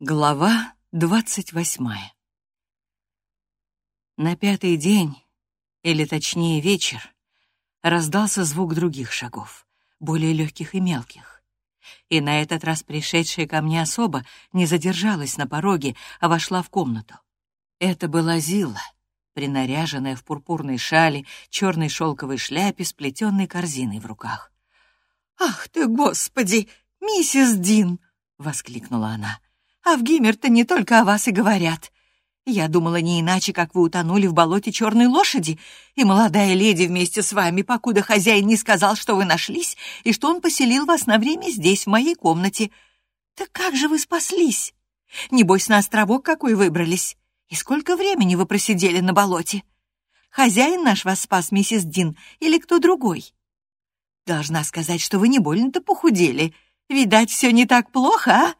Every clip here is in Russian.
Глава двадцать восьмая На пятый день, или точнее вечер, раздался звук других шагов, более легких и мелких. И на этот раз пришедшая ко мне особа не задержалась на пороге, а вошла в комнату. Это была Зилла, принаряженная в пурпурной шали, черной шелковой шляпе с плетенной корзиной в руках. «Ах ты, Господи! Миссис Дин!» — воскликнула она. А в Гиммер-то не только о вас и говорят. Я думала не иначе, как вы утонули в болоте черной лошади, и молодая леди вместе с вами, покуда хозяин не сказал, что вы нашлись, и что он поселил вас на время здесь, в моей комнате. Так как же вы спаслись? Небось, на островок какой выбрались? И сколько времени вы просидели на болоте? Хозяин наш вас спас, миссис Дин, или кто другой? Должна сказать, что вы не больно-то похудели. Видать, все не так плохо, а?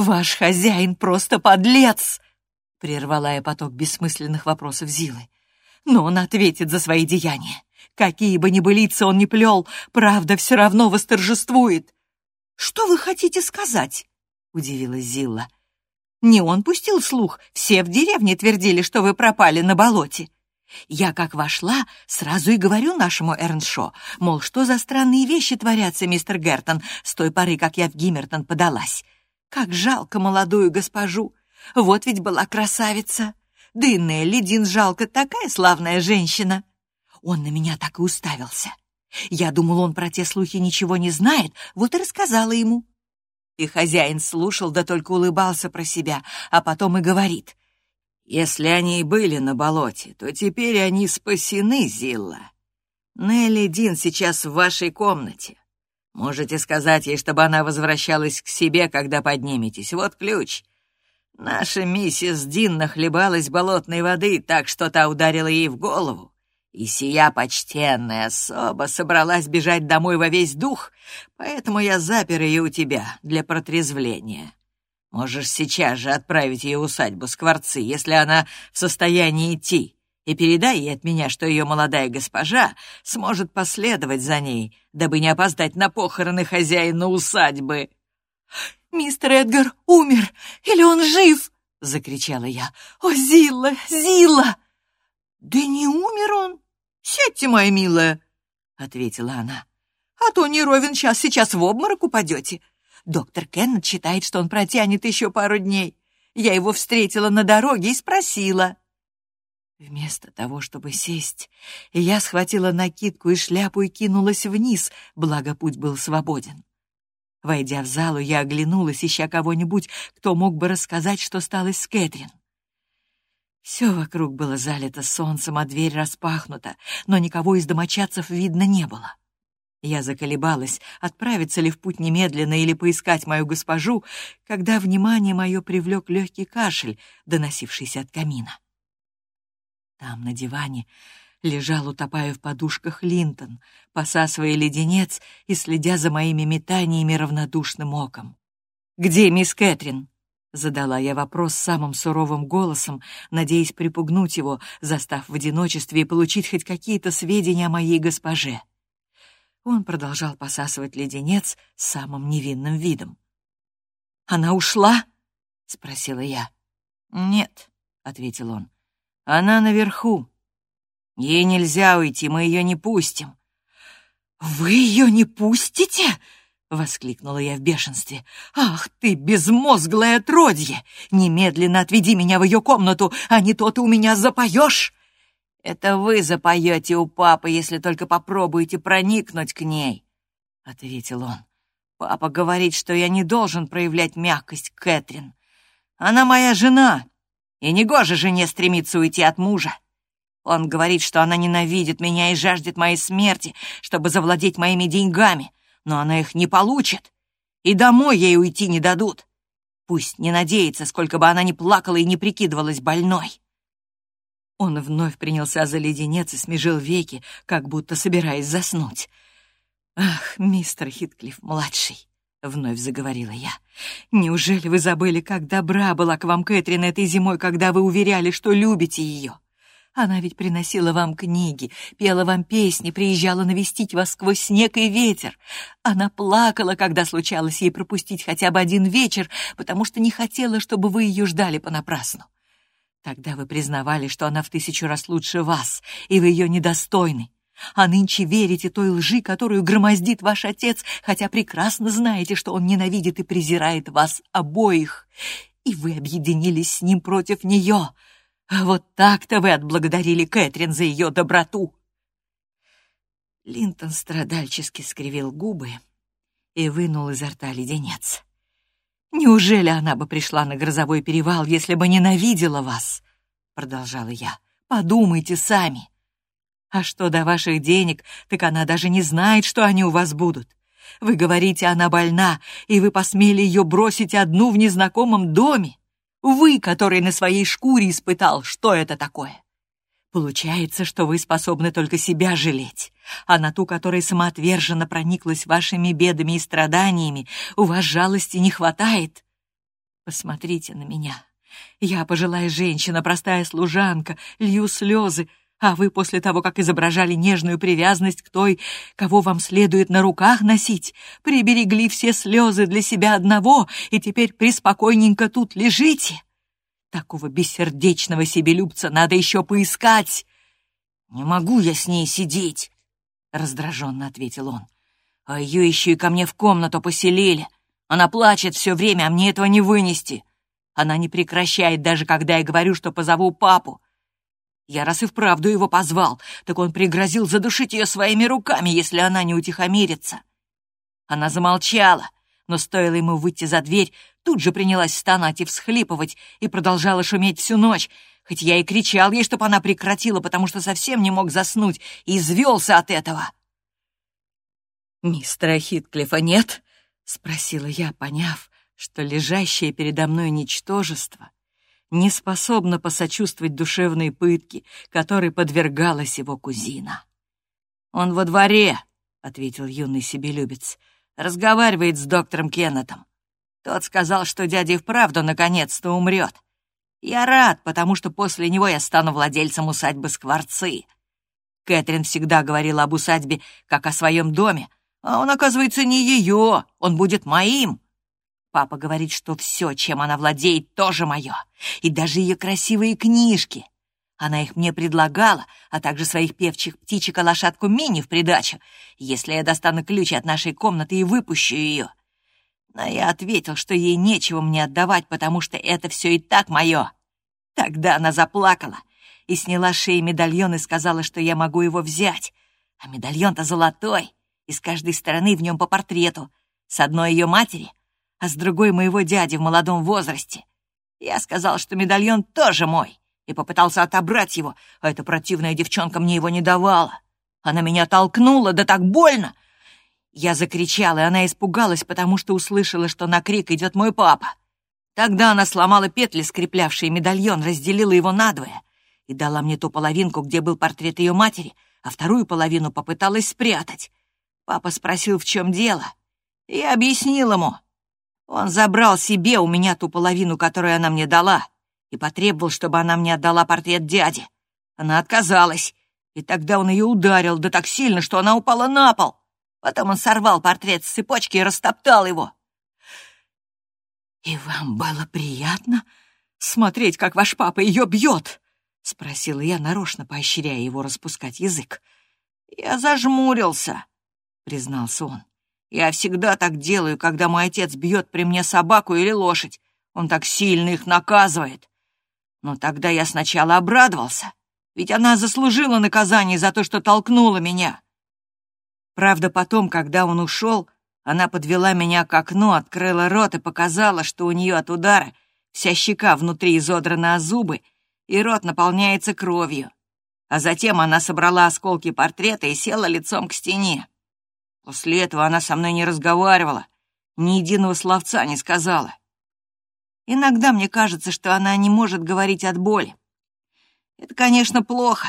«Ваш хозяин просто подлец!» — прервала я поток бессмысленных вопросов Зилы. «Но он ответит за свои деяния. Какие бы ни былицы он ни плел, правда все равно восторжествует». «Что вы хотите сказать?» — удивилась Зилла. «Не он пустил слух, все в деревне твердили, что вы пропали на болоте. Я, как вошла, сразу и говорю нашему Эрншо, мол, что за странные вещи творятся, мистер Гертон, с той поры, как я в Гиммертон подалась. Как жалко молодую госпожу! Вот ведь была красавица! Да и Нелли Дин жалко, такая славная женщина! Он на меня так и уставился. Я думал, он про те слухи ничего не знает, вот и рассказала ему. И хозяин слушал, да только улыбался про себя, а потом и говорит. «Если они и были на болоте, то теперь они спасены, Зилла. Нелли Дин сейчас в вашей комнате. Можете сказать ей, чтобы она возвращалась к себе, когда подниметесь. Вот ключ. Наша миссис Дин нахлебалась болотной воды, так что та ударила ей в голову. И сия почтенная особа собралась бежать домой во весь дух, поэтому я запер ее у тебя для протрезвления. Можешь сейчас же отправить ее усадьбу Скворцы, если она в состоянии идти и передай ей от меня, что ее молодая госпожа сможет последовать за ней, дабы не опоздать на похороны хозяина усадьбы». «Мистер Эдгар умер! Или он жив?» — закричала я. «О, Зилла, Зилла!» «Да не умер он! Сядьте, моя милая!» — ответила она. «А то не ровен час, сейчас в обморок упадете. Доктор Кеннет считает, что он протянет еще пару дней. Я его встретила на дороге и спросила». Вместо того, чтобы сесть, я схватила накидку и шляпу и кинулась вниз, благо путь был свободен. Войдя в залу, я оглянулась, ища кого-нибудь, кто мог бы рассказать, что стало с Кэтрин. Все вокруг было залито солнцем, а дверь распахнута, но никого из домочадцев видно не было. Я заколебалась, отправиться ли в путь немедленно или поискать мою госпожу, когда внимание мое привлек легкий кашель, доносившийся от камина. Там, на диване, лежал, утопая в подушках, Линтон, посасывая леденец и следя за моими метаниями равнодушным оком. «Где мисс Кэтрин?» — задала я вопрос самым суровым голосом, надеясь припугнуть его, застав в одиночестве и получить хоть какие-то сведения о моей госпоже. Он продолжал посасывать леденец самым невинным видом. «Она ушла?» — спросила я. «Нет», — ответил он. Она наверху. Ей нельзя уйти, мы ее не пустим». «Вы ее не пустите?» — воскликнула я в бешенстве. «Ах ты, безмозглое отродье! Немедленно отведи меня в ее комнату, а не то ты у меня запоешь!» «Это вы запоете у папы, если только попробуете проникнуть к ней», — ответил он. «Папа говорит, что я не должен проявлять мягкость Кэтрин. Она моя жена, и негоже жене стремиться уйти от мужа. Он говорит, что она ненавидит меня и жаждет моей смерти, чтобы завладеть моими деньгами, но она их не получит, и домой ей уйти не дадут. Пусть не надеется, сколько бы она ни плакала и не прикидывалась больной. Он вновь принялся за леденец и смежил веки, как будто собираясь заснуть. «Ах, мистер Хитклифф-младший, — вновь заговорила я. «Неужели вы забыли, как добра была к вам Кэтрин этой зимой, когда вы уверяли, что любите ее? Она ведь приносила вам книги, пела вам песни, приезжала навестить вас сквозь снег и ветер. Она плакала, когда случалось ей пропустить хотя бы один вечер, потому что не хотела, чтобы вы ее ждали понапрасну. Тогда вы признавали, что она в тысячу раз лучше вас, и вы ее недостойны. А нынче верите той лжи, которую громоздит ваш отец, хотя прекрасно знаете, что он ненавидит и презирает вас обоих. И вы объединились с ним против нее. Вот так-то вы отблагодарили Кэтрин за ее доброту. Линтон страдальчески скривил губы и вынул изо рта леденец. «Неужели она бы пришла на грозовой перевал, если бы ненавидела вас?» — продолжала я. «Подумайте сами. А что до ваших денег, так она даже не знает, что они у вас будут. Вы говорите, она больна, и вы посмели ее бросить одну в незнакомом доме. Вы, который на своей шкуре испытал, что это такое. Получается, что вы способны только себя жалеть, а на ту, которая самоотверженно прониклась вашими бедами и страданиями, у вас жалости не хватает. Посмотрите на меня. Я пожилая женщина, простая служанка, лью слезы, а вы после того, как изображали нежную привязанность к той, кого вам следует на руках носить, приберегли все слезы для себя одного и теперь приспокойненько тут лежите. Такого бессердечного себелюбца надо еще поискать. «Не могу я с ней сидеть», — раздраженно ответил он. «А ее еще и ко мне в комнату поселили. Она плачет все время, а мне этого не вынести. Она не прекращает, даже когда я говорю, что позову папу. Я раз и вправду его позвал, так он пригрозил задушить ее своими руками, если она не утихомирится. Она замолчала, но стоило ему выйти за дверь, тут же принялась стонать и всхлипывать и продолжала шуметь всю ночь, хоть я и кричал ей, чтобы она прекратила, потому что совсем не мог заснуть и извелся от этого. «Мистера Хитклифа нет?» — спросила я, поняв, что лежащее передо мной ничтожество не способна посочувствовать душевной пытке, которой подвергалась его кузина. «Он во дворе», — ответил юный себелюбец, — «разговаривает с доктором Кеннетом. Тот сказал, что дядя вправду наконец-то умрет. Я рад, потому что после него я стану владельцем усадьбы Скворцы. Кэтрин всегда говорила об усадьбе как о своем доме, а он, оказывается, не ее, он будет моим. Папа говорит, что все, чем она владеет, тоже мое. И даже ее красивые книжки. Она их мне предлагала, а также своих певчих птичек и лошадку Мини в придачу, если я достану ключи от нашей комнаты и выпущу ее. Но я ответил, что ей нечего мне отдавать, потому что это все и так мое. Тогда она заплакала и сняла шеи медальон и сказала, что я могу его взять. А медальон-то золотой, и с каждой стороны в нем по портрету. С одной ее матери, а с другой моего дяди в молодом возрасте. Я сказал, что медальон тоже мой, и попытался отобрать его, а эта противная девчонка мне его не давала. Она меня толкнула, да так больно! Я закричал, и она испугалась, потому что услышала, что на крик идет мой папа. Тогда она сломала петли, скреплявшие медальон, разделила его надвое и дала мне ту половинку, где был портрет ее матери, а вторую половину попыталась спрятать. Папа спросил, в чем дело. Я объяснил ему, он забрал себе у меня ту половину, которую она мне дала, и потребовал, чтобы она мне отдала портрет дяди. Она отказалась, и тогда он ее ударил, да так сильно, что она упала на пол. Потом он сорвал портрет с цепочки и растоптал его. «И вам было приятно смотреть, как ваш папа ее бьет?» — спросила я, нарочно поощряя его распускать язык. «Я зажмурился», — признался он. Я всегда так делаю, когда мой отец бьет при мне собаку или лошадь. Он так сильно их наказывает. Но тогда я сначала обрадовался, ведь она заслужила наказание за то, что толкнула меня. Правда, потом, когда он ушел, она подвела меня к окну, открыла рот и показала, что у нее от удара вся щека внутри изодрана о зубы, и рот наполняется кровью. А затем она собрала осколки портрета и села лицом к стене. После этого она со мной не разговаривала, ни единого словца не сказала. Иногда мне кажется, что она не может говорить от боли. Это, конечно, плохо,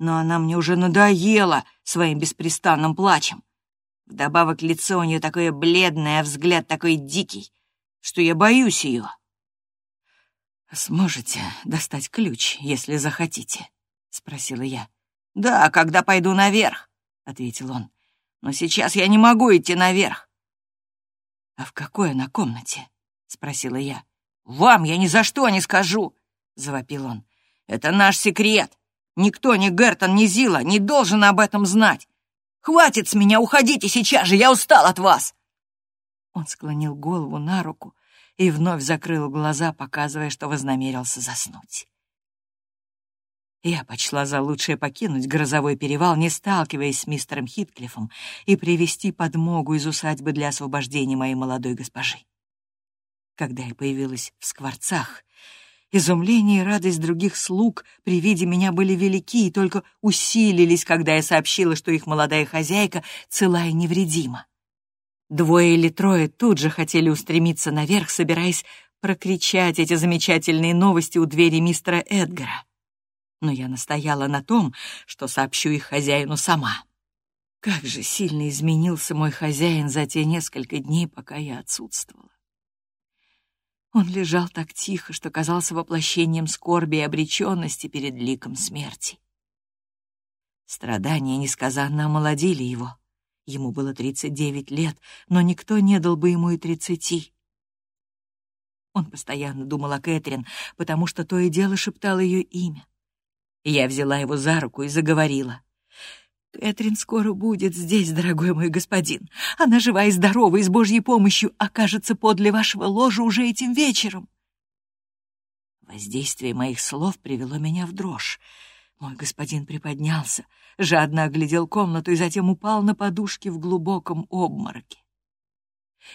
но она мне уже надоела своим беспрестанным плачем. Вдобавок лицо у нее такое бледное, а взгляд такой дикий, что я боюсь ее. «Сможете достать ключ, если захотите?» спросила я. «Да, когда пойду наверх», — ответил он. «Но сейчас я не могу идти наверх». «А в какой она комнате?» — спросила я. «Вам я ни за что не скажу», — завопил он. «Это наш секрет. Никто, ни Гертон, ни Зила не должен об этом знать. Хватит с меня, уходите сейчас же, я устал от вас!» Он склонил голову на руку и вновь закрыл глаза, показывая, что вознамерился заснуть. Я почла за лучшее покинуть грозовой перевал, не сталкиваясь с мистером Хитклиффом, и привести подмогу из усадьбы для освобождения моей молодой госпожи. Когда я появилась в скворцах, изумление и радость других слуг при виде меня были велики и только усилились, когда я сообщила, что их молодая хозяйка цела и невредима. Двое или трое тут же хотели устремиться наверх, собираясь прокричать эти замечательные новости у двери мистера Эдгара но я настояла на том, что сообщу их хозяину сама. Как же сильно изменился мой хозяин за те несколько дней, пока я отсутствовала. Он лежал так тихо, что казался воплощением скорби и обреченности перед ликом смерти. Страдания несказанно омолодили его. Ему было 39 лет, но никто не дал бы ему и тридцати. Он постоянно думал о Кэтрин, потому что то и дело шептал ее имя. Я взяла его за руку и заговорила. «Кэтрин скоро будет здесь, дорогой мой господин. Она жива и здорова, и с Божьей помощью окажется подле вашего ложа уже этим вечером». Воздействие моих слов привело меня в дрожь. Мой господин приподнялся, жадно оглядел комнату и затем упал на подушки в глубоком обмороке.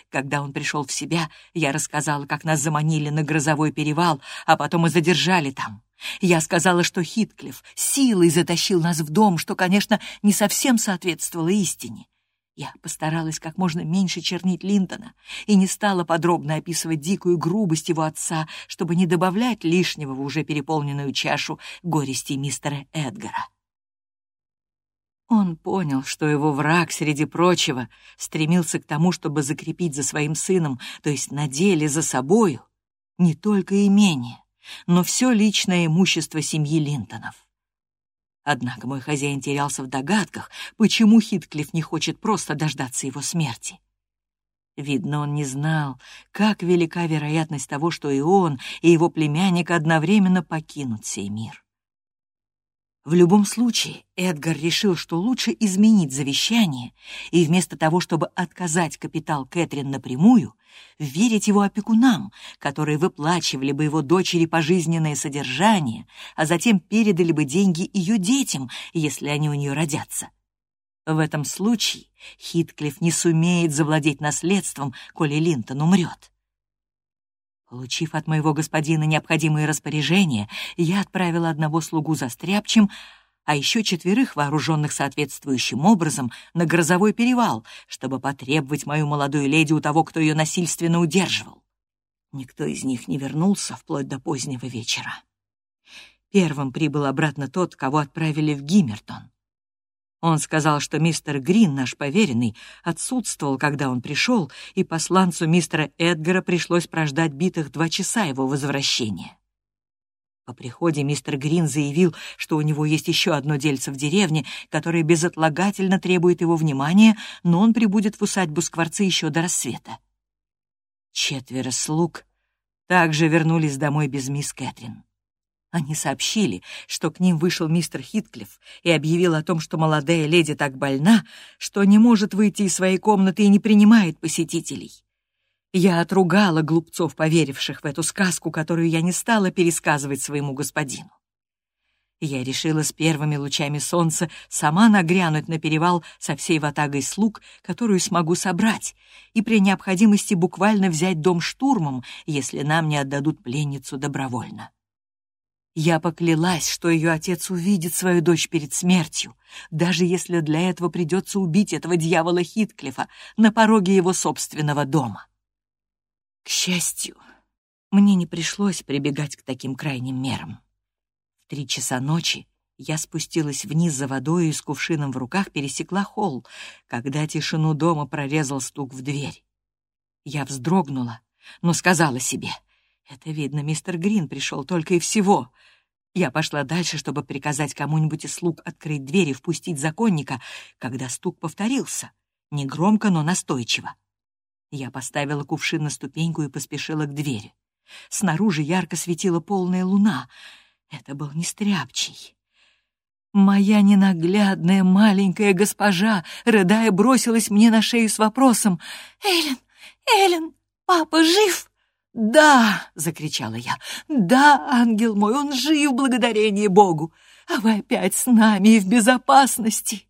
Когда он пришел в себя, я рассказала, как нас заманили на грозовой перевал, а потом и задержали там. Я сказала, что Хитклифф силой затащил нас в дом, что, конечно, не совсем соответствовало истине. Я постаралась как можно меньше чернить Линтона и не стала подробно описывать дикую грубость его отца, чтобы не добавлять лишнего в уже переполненную чашу горести мистера Эдгара. Он понял, что его враг, среди прочего, стремился к тому, чтобы закрепить за своим сыном, то есть на деле за собою, не только имение, но все личное имущество семьи Линтонов. Однако мой хозяин терялся в догадках, почему Хитклифф не хочет просто дождаться его смерти. Видно, он не знал, как велика вероятность того, что и он, и его племянник одновременно покинут сей мир. В любом случае, Эдгар решил, что лучше изменить завещание и вместо того, чтобы отказать капитал Кэтрин напрямую, верить его опекунам, которые выплачивали бы его дочери пожизненное содержание, а затем передали бы деньги ее детям, если они у нее родятся. В этом случае Хитклифф не сумеет завладеть наследством, коли Линтон умрет. Получив от моего господина необходимые распоряжения, я отправила одного слугу за стряпчем, а еще четверых, вооруженных соответствующим образом, на грозовой перевал, чтобы потребовать мою молодую леди у того, кто ее насильственно удерживал. Никто из них не вернулся вплоть до позднего вечера. Первым прибыл обратно тот, кого отправили в Гиммертон. Он сказал, что мистер Грин, наш поверенный, отсутствовал, когда он пришел, и посланцу мистера Эдгара пришлось прождать битых два часа его возвращения. По приходе мистер Грин заявил, что у него есть еще одно дельце в деревне, которое безотлагательно требует его внимания, но он прибудет в усадьбу Скворцы еще до рассвета. Четверо слуг также вернулись домой без мисс Кэтрин. Они сообщили, что к ним вышел мистер Хитклифф и объявил о том, что молодая леди так больна, что не может выйти из своей комнаты и не принимает посетителей. Я отругала глупцов, поверивших в эту сказку, которую я не стала пересказывать своему господину. Я решила с первыми лучами солнца сама нагрянуть на перевал со всей ватагой слуг, которую смогу собрать, и при необходимости буквально взять дом штурмом, если нам не отдадут пленницу добровольно. Я поклялась, что ее отец увидит свою дочь перед смертью, даже если для этого придется убить этого дьявола Хитклифа на пороге его собственного дома. К счастью, мне не пришлось прибегать к таким крайним мерам. В три часа ночи я спустилась вниз за водой и с кувшином в руках пересекла холл, когда тишину дома прорезал стук в дверь. Я вздрогнула, но сказала себе, «Это видно, мистер Грин пришел только и всего», Я пошла дальше, чтобы приказать кому-нибудь из слуг открыть дверь и впустить законника, когда стук повторился. Негромко, но настойчиво. Я поставила кувшин на ступеньку и поспешила к двери. Снаружи ярко светила полная луна. Это был не стряпчий. Моя ненаглядная маленькая госпожа, рыдая, бросилась мне на шею с вопросом. «Эллен, Эллен, папа жив?» «Да!» — закричала я. «Да, ангел мой, он жив, благодарение Богу! А вы опять с нами и в безопасности!»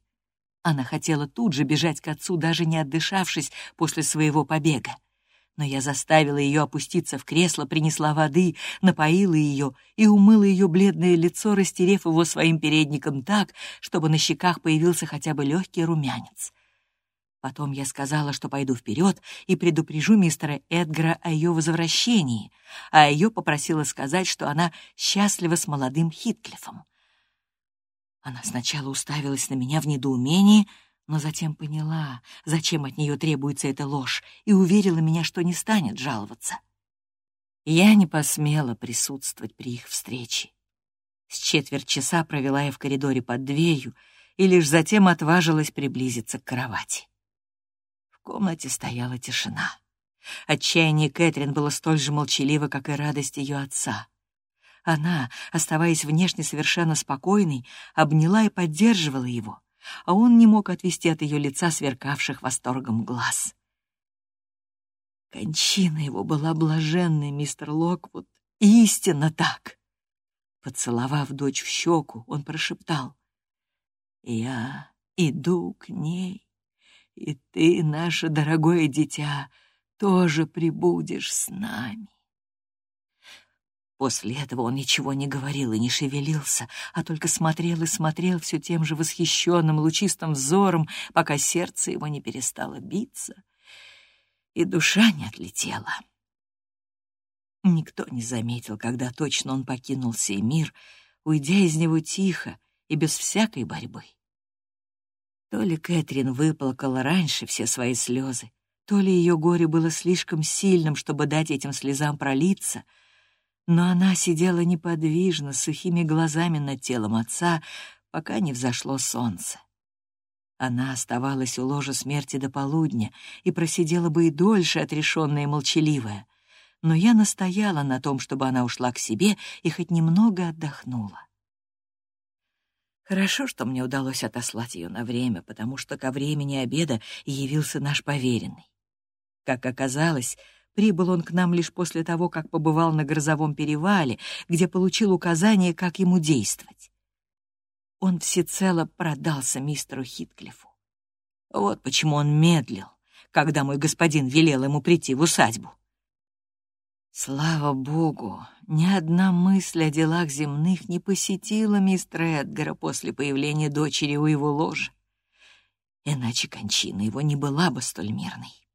Она хотела тут же бежать к отцу, даже не отдышавшись после своего побега но я заставила ее опуститься в кресло, принесла воды, напоила ее и умыла ее бледное лицо, растерев его своим передником так, чтобы на щеках появился хотя бы легкий румянец. Потом я сказала, что пойду вперед и предупрежу мистера Эдгара о ее возвращении, а ее попросила сказать, что она счастлива с молодым Хитклифом. Она сначала уставилась на меня в недоумении, но затем поняла, зачем от нее требуется эта ложь, и уверила меня, что не станет жаловаться. Я не посмела присутствовать при их встрече. С четверть часа провела я в коридоре под дверью и лишь затем отважилась приблизиться к кровати. В комнате стояла тишина. Отчаяние Кэтрин было столь же молчаливо, как и радость ее отца. Она, оставаясь внешне совершенно спокойной, обняла и поддерживала его — а он не мог отвести от ее лица сверкавших восторгом глаз. Кончина его была блаженной, мистер Локвуд, истинно так. Поцеловав дочь в щеку, он прошептал, «Я иду к ней, и ты, наше дорогое дитя, тоже прибудешь с нами». После этого он ничего не говорил и не шевелился, а только смотрел и смотрел все тем же восхищенным лучистым взором, пока сердце его не перестало биться и душа не отлетела. Никто не заметил, когда точно он покинул сей мир, уйдя из него тихо и без всякой борьбы. То ли Кэтрин выплакала раньше все свои слезы, то ли ее горе было слишком сильным, чтобы дать этим слезам пролиться — но она сидела неподвижно, сухими глазами над телом отца, пока не взошло солнце. Она оставалась у ложа смерти до полудня и просидела бы и дольше, отрешенная и молчаливая. Но я настояла на том, чтобы она ушла к себе и хоть немного отдохнула. Хорошо, что мне удалось отослать ее на время, потому что ко времени обеда явился наш поверенный. Как оказалось, Прибыл он к нам лишь после того, как побывал на грозовом перевале, где получил указание, как ему действовать. Он всецело продался мистеру Хитклифу. Вот почему он медлил, когда мой господин велел ему прийти в усадьбу. Слава богу, ни одна мысль о делах земных не посетила мистера Эдгара после появления дочери у его ложа. Иначе кончина его не была бы столь мирной.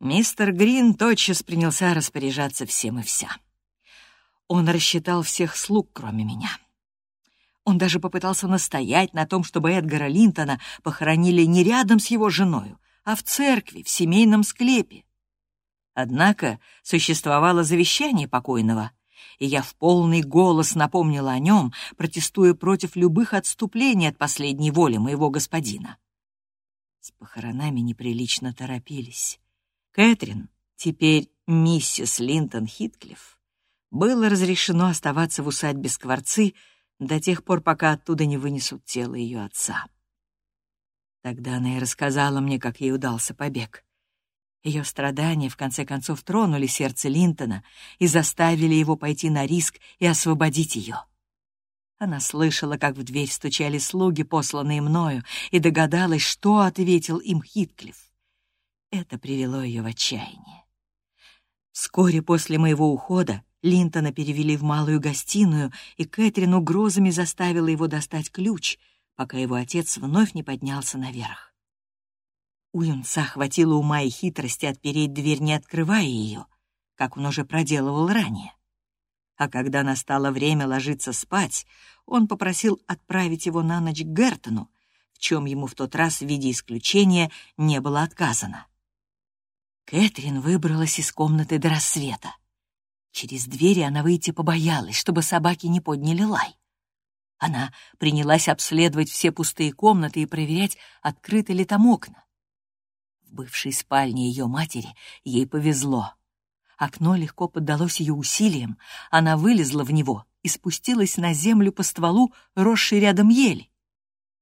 Мистер Грин тотчас принялся распоряжаться всем и вся. Он рассчитал всех слуг, кроме меня. Он даже попытался настоять на том, чтобы Эдгара Линтона похоронили не рядом с его женою, а в церкви, в семейном склепе. Однако существовало завещание покойного, и я в полный голос напомнила о нем, протестуя против любых отступлений от последней воли моего господина. С похоронами неприлично торопились. Кэтрин, теперь миссис Линтон Хитклифф, было разрешено оставаться в усадьбе Скворцы до тех пор, пока оттуда не вынесут тело ее отца. Тогда она и рассказала мне, как ей удался побег. Ее страдания, в конце концов, тронули сердце Линтона и заставили его пойти на риск и освободить ее. Она слышала, как в дверь стучали слуги, посланные мною, и догадалась, что ответил им Хитклифф. Это привело ее в отчаяние. Вскоре после моего ухода Линтона перевели в малую гостиную, и Кэтрин угрозами заставила его достать ключ, пока его отец вновь не поднялся наверх. У юнца хватило ума и хитрости отпереть дверь, не открывая ее, как он уже проделывал ранее. А когда настало время ложиться спать, он попросил отправить его на ночь к Гертону, в чем ему в тот раз в виде исключения не было отказано. Кэтрин выбралась из комнаты до рассвета. Через двери она выйти побоялась, чтобы собаки не подняли лай. Она принялась обследовать все пустые комнаты и проверять, открыты ли там окна. В бывшей спальне ее матери ей повезло. Окно легко поддалось ее усилиям, она вылезла в него и спустилась на землю по стволу, росшей рядом ели.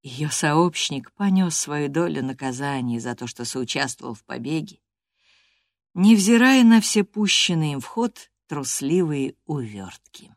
Ее сообщник понес свою долю наказания за то, что соучаствовал в побеге, невзирая на все пущенные в ход трусливые увертки.